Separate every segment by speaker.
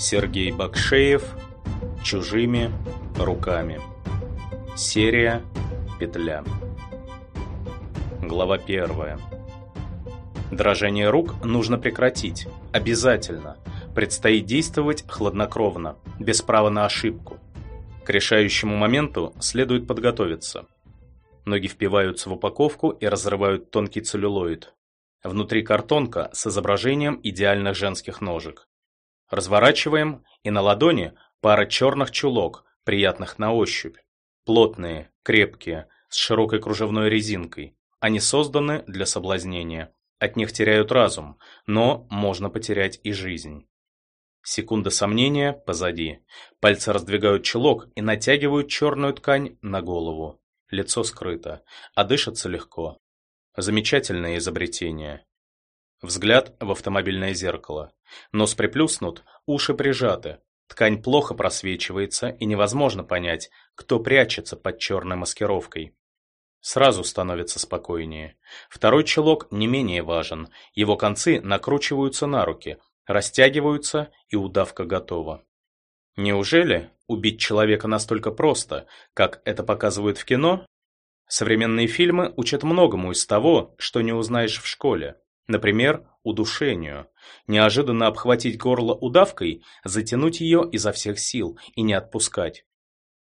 Speaker 1: Сергей Бакшеев «Чужими руками». Серия «Петля». Глава первая. Дрожание рук нужно прекратить. Обязательно. Предстоит действовать хладнокровно, без права на ошибку. К решающему моменту следует подготовиться. Ноги впиваются в упаковку и разрывают тонкий целлюлоид. Внутри картонка с изображением идеальных женских ножек. Разворачиваем, и на ладони пара черных чулок, приятных на ощупь. Плотные, крепкие, с широкой кружевной резинкой. Они созданы для соблазнения. От них теряют разум, но можно потерять и жизнь. Секунда сомнения позади. Пальцы раздвигают чулок и натягивают черную ткань на голову. Лицо скрыто, а дышится легко. Замечательное изобретение. Взгляд в автомобильное зеркало. Нос приплюснут, уши прижаты. Ткань плохо просвечивается, и невозможно понять, кто прячется под черной маскировкой. Сразу становится спокойнее. Второй чулок не менее важен. Его концы накручиваются на руки, растягиваются, и удавка готова. Неужели убить человека настолько просто, как это показывают в кино? Современные фильмы учат многому из того, что не узнаешь в школе. Например, удушению. Неожиданно обхватить горло удавкой, затянуть ее изо всех сил и не отпускать.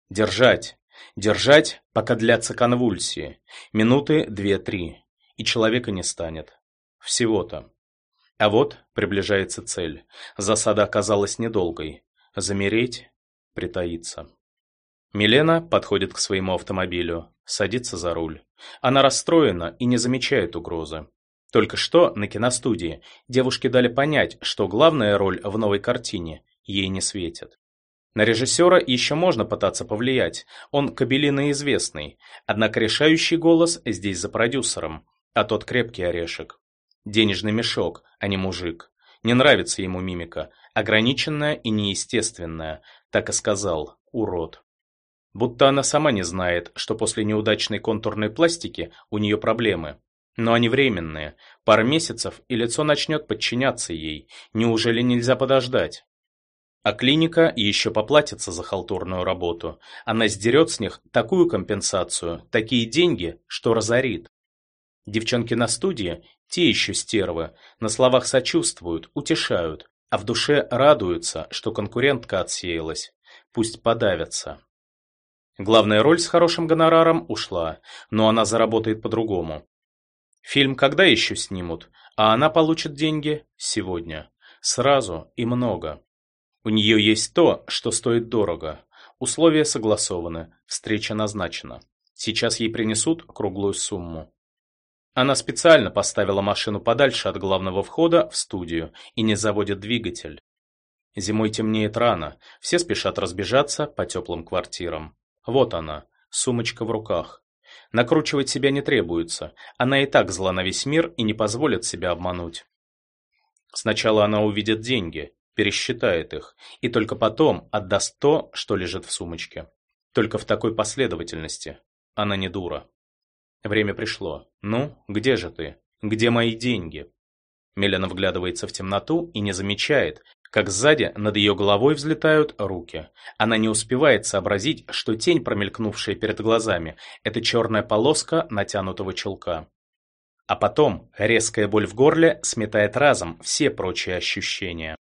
Speaker 1: Держать. Держать, пока длятся конвульсии. Минуты две-три. И человека не станет. Всего-то. А вот приближается цель. Засада оказалась недолгой. Замереть, притаиться. Милена подходит к своему автомобилю, садится за руль. Она расстроена и не замечает угрозы. Только что на киностудии девушке дали понять, что главная роль в новой картине ей не светит. На режиссера еще можно пытаться повлиять, он кабелино известный, однако решающий голос здесь за продюсером, а тот крепкий орешек. Денежный мешок, а не мужик. Не нравится ему мимика, ограниченная и неестественная, так и сказал, урод. Будто она сама не знает, что после неудачной контурной пластики у нее проблемы, но они временные. Пара месяцев, и лицо начнет подчиняться ей. Неужели нельзя подождать? А клиника еще поплатится за халтурную работу. Она сдерет с них такую компенсацию, такие деньги, что разорит. Девчонки на студии, те еще стервы, на словах сочувствуют, утешают, а в душе радуются, что конкурентка отсеялась. Пусть подавятся. Главная роль с хорошим гонораром ушла, но она заработает по-другому. Фильм когда еще снимут, а она получит деньги сегодня. Сразу и много. У нее есть то, что стоит дорого. Условия согласованы, встреча назначена. Сейчас ей принесут круглую сумму. Она специально поставила машину подальше от главного входа в студию и не заводит двигатель. Зимой темнеет рано, все спешат разбежаться по теплым квартирам. Вот она, сумочка в руках. Накручивать себя не требуется, она и так зла на весь мир и не позволит себя обмануть. Сначала она увидит деньги, пересчитает их, и только потом отдаст то, что лежит в сумочке. Только в такой последовательности. Она не дура. Время пришло. Ну, где же ты? Где мои деньги? Мелена вглядывается в темноту и не замечает, как сзади над ее головой взлетают руки. Она не успевает сообразить, что тень, промелькнувшая перед глазами, это черная полоска натянутого чулка. А потом резкая боль в горле сметает разом все прочие ощущения.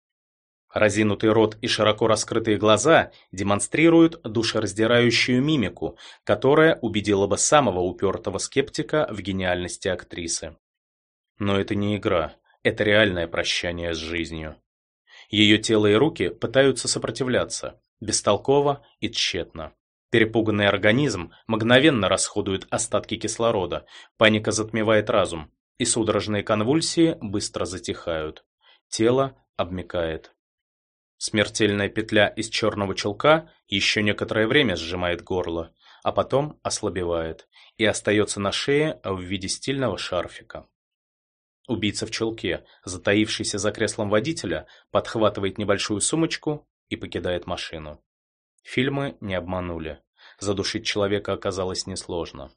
Speaker 1: Разинутый рот и широко раскрытые глаза демонстрируют душераздирающую мимику, которая убедила бы самого упертого скептика в гениальности актрисы. Но это не игра, это реальное прощание с жизнью. Ее тело и руки пытаются сопротивляться, бестолково и тщетно. Перепуганный организм мгновенно расходует остатки кислорода, паника затмевает разум, и судорожные конвульсии быстро затихают. Тело обмякает. Смертельная петля из черного чулка еще некоторое время сжимает горло, а потом ослабевает и остается на шее в виде стильного шарфика. Убийца в чулке, затаившийся за креслом водителя, подхватывает небольшую сумочку и покидает машину. Фильмы не обманули. Задушить человека оказалось несложно.